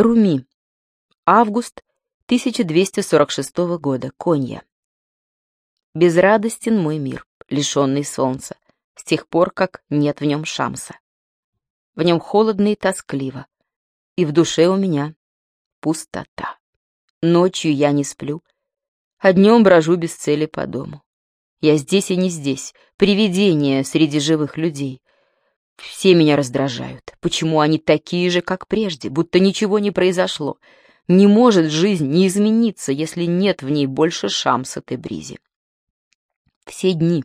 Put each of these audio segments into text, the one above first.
Руми. Август 1246 года. Конья. Безрадостен мой мир, лишенный солнца, с тех пор, как нет в нем шамса. В нем холодно и тоскливо, и в душе у меня пустота. Ночью я не сплю, а днем брожу без цели по дому. Я здесь и не здесь, привидение среди живых людей. Все меня раздражают. Почему они такие же, как прежде, будто ничего не произошло? Не может жизнь не измениться, если нет в ней больше шамса Тебризи. Все дни,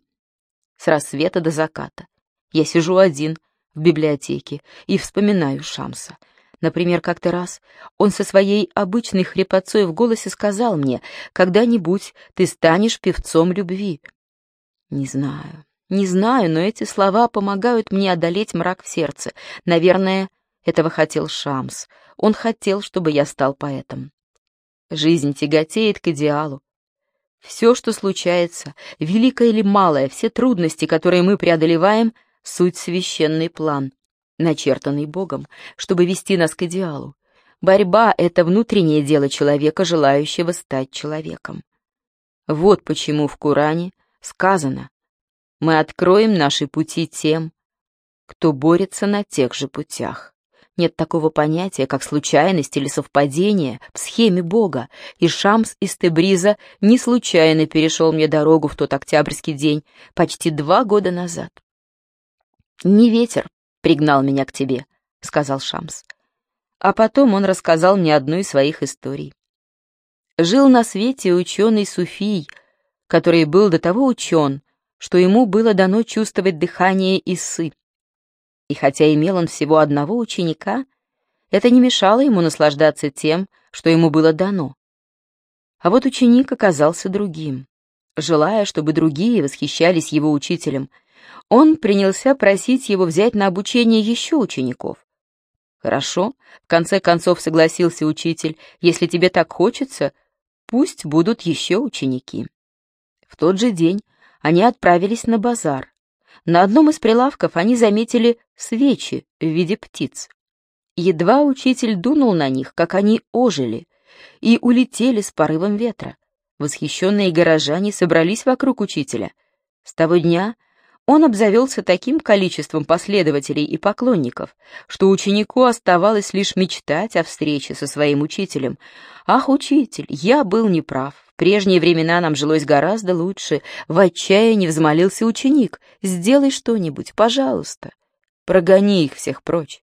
с рассвета до заката, я сижу один в библиотеке и вспоминаю Шамса — Например, как-то раз он со своей обычной хрипотцой в голосе сказал мне, «Когда-нибудь ты станешь певцом любви». Не знаю, не знаю, но эти слова помогают мне одолеть мрак в сердце. Наверное, этого хотел Шамс. Он хотел, чтобы я стал поэтом. Жизнь тяготеет к идеалу. Все, что случается, великое или малое, все трудности, которые мы преодолеваем, суть священный план начертанный Богом, чтобы вести нас к идеалу. Борьба — это внутреннее дело человека, желающего стать человеком. Вот почему в Коране сказано «Мы откроем наши пути тем, кто борется на тех же путях». Нет такого понятия, как случайность или совпадение в схеме Бога, и Шамс из Тебриза не случайно перешел мне дорогу в тот октябрьский день, почти два года назад. Не ветер, пригнал меня к тебе», — сказал Шамс. А потом он рассказал мне одну из своих историй. Жил на свете ученый Суфий, который был до того учен, что ему было дано чувствовать дыхание Исы. И хотя имел он всего одного ученика, это не мешало ему наслаждаться тем, что ему было дано. А вот ученик оказался другим. Желая, чтобы другие восхищались его учителем, он принялся просить его взять на обучение еще учеников. «Хорошо», — в конце концов согласился учитель, «если тебе так хочется, пусть будут еще ученики». В тот же день они отправились на базар. На одном из прилавков они заметили свечи в виде птиц. Едва учитель дунул на них, как они ожили и улетели с порывом ветра. Восхищенные горожане собрались вокруг учителя. С того дня он обзавелся таким количеством последователей и поклонников, что ученику оставалось лишь мечтать о встрече со своим учителем. «Ах, учитель, я был неправ. Прежние времена нам жилось гораздо лучше. В отчаянии взмолился ученик. Сделай что-нибудь, пожалуйста. Прогони их всех прочь».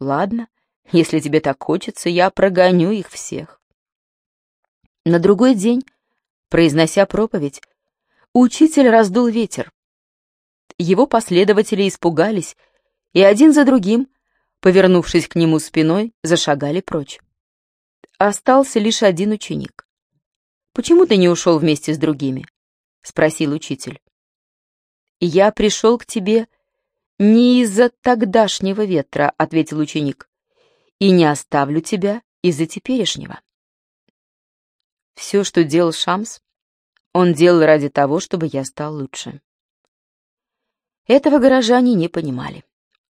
«Ладно, если тебе так хочется, я прогоню их всех». На другой день, произнося проповедь, учитель раздул ветер, его последователи испугались, и один за другим, повернувшись к нему спиной, зашагали прочь. Остался лишь один ученик. «Почему ты не ушел вместе с другими?» — спросил учитель. «Я пришел к тебе не из-за тогдашнего ветра», — ответил ученик, «и не оставлю тебя из-за теперешнего». Все, что делал Шамс, он делал ради того, чтобы я стал лучше. Этого горожане не понимали.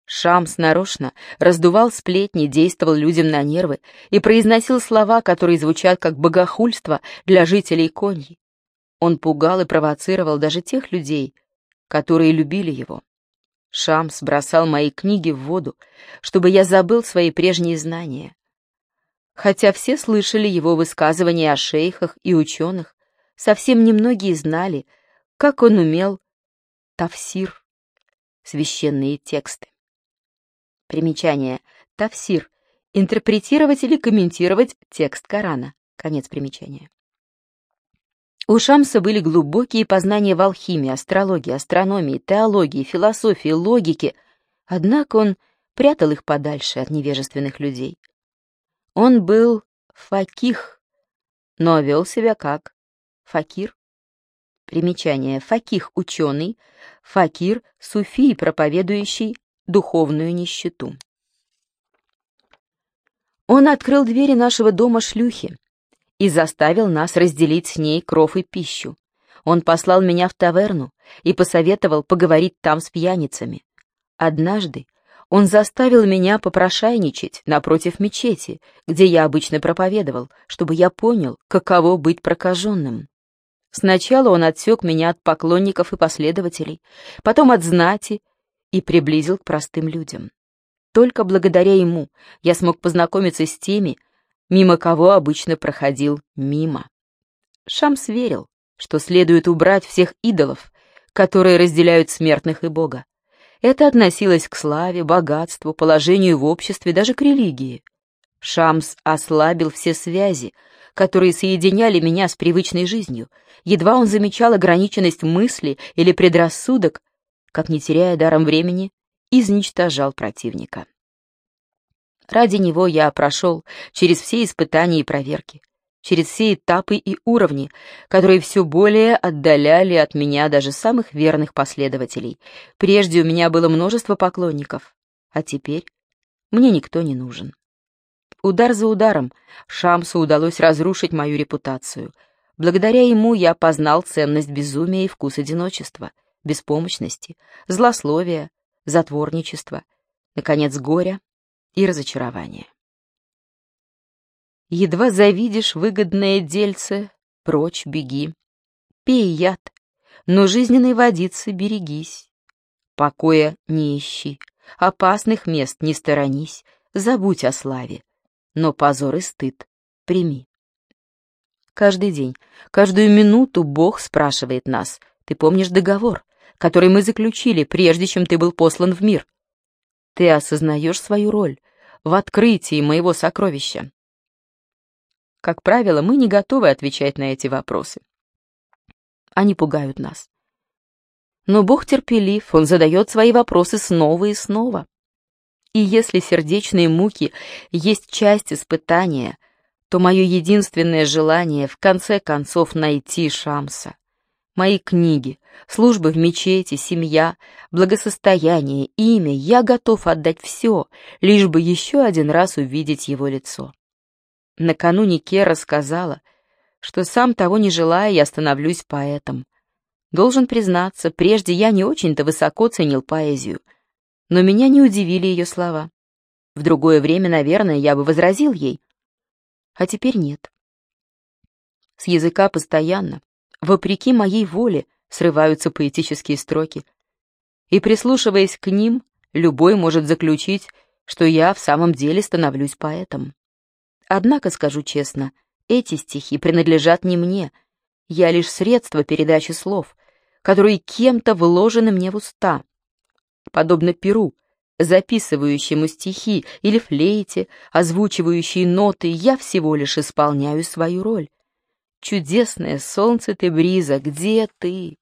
Шамс нарочно раздувал сплетни, действовал людям на нервы и произносил слова, которые звучат как богохульство для жителей Коньи. Он пугал и провоцировал даже тех людей, которые любили его. Шамс бросал мои книги в воду, чтобы я забыл свои прежние знания. Хотя все слышали его высказывания о шейхах и ученых, совсем немногие знали, как он умел тавсир священные тексты. Примечание. Тавсир. Интерпретировать или комментировать текст Корана. Конец примечания. У Шамса были глубокие познания в алхимии, астрологии, астрономии, теологии, философии, логике, однако он прятал их подальше от невежественных людей. Он был факих, но вел себя как факир. Примечание. Факих – ученый, факир – суфий, проповедующий духовную нищету. Он открыл двери нашего дома шлюхи и заставил нас разделить с ней кров и пищу. Он послал меня в таверну и посоветовал поговорить там с пьяницами. Однажды Он заставил меня попрошайничать напротив мечети, где я обычно проповедовал, чтобы я понял, каково быть прокаженным. Сначала он отсек меня от поклонников и последователей, потом от знати и приблизил к простым людям. Только благодаря ему я смог познакомиться с теми, мимо кого обычно проходил мимо. Шамс верил, что следует убрать всех идолов, которые разделяют смертных и Бога. Это относилось к славе, богатству, положению в обществе, даже к религии. Шамс ослабил все связи, которые соединяли меня с привычной жизнью. Едва он замечал ограниченность мысли или предрассудок, как, не теряя даром времени, изничтожал противника. Ради него я прошел через все испытания и проверки, через все этапы и уровни, которые все более отдаляли от меня даже самых верных последователей. Прежде у меня было множество поклонников, а теперь мне никто не нужен. Удар за ударом Шамсу удалось разрушить мою репутацию. Благодаря ему я познал ценность безумия и вкус одиночества, беспомощности, злословия, затворничества, наконец, горя и разочарования. Едва завидишь выгодное дельце, прочь беги. Пей яд, но жизненной водицы берегись. Покоя не ищи, опасных мест не сторонись, забудь о славе, но позор и стыд прими. Каждый день, каждую минуту Бог спрашивает нас, ты помнишь договор, который мы заключили, прежде чем ты был послан в мир? Ты осознаешь свою роль в открытии моего сокровища? Как правило, мы не готовы отвечать на эти вопросы. Они пугают нас. Но Бог терпелив, Он задает свои вопросы снова и снова. И если сердечные муки есть часть испытания, то мое единственное желание в конце концов найти Шамса. Мои книги, службы в мечети, семья, благосостояние, имя, я готов отдать все, лишь бы еще один раз увидеть его лицо. Накануне Кера сказала, что сам того не желая, я становлюсь поэтом. Должен признаться, прежде я не очень-то высоко ценил поэзию — но меня не удивили ее слова. В другое время, наверное, я бы возразил ей. А теперь нет. С языка постоянно, вопреки моей воле, срываются поэтические строки. И прислушиваясь к ним, любой может заключить, что я в самом деле становлюсь поэтом. Однако, скажу честно, эти стихи принадлежат не мне. Я лишь средство передачи слов, которые кем-то вложены мне в уста — подобно перу, записывающему стихи, или флейте, озвучивающей ноты, я всего лишь исполняю свою роль. Чудесное солнце ты, Бриза, где ты?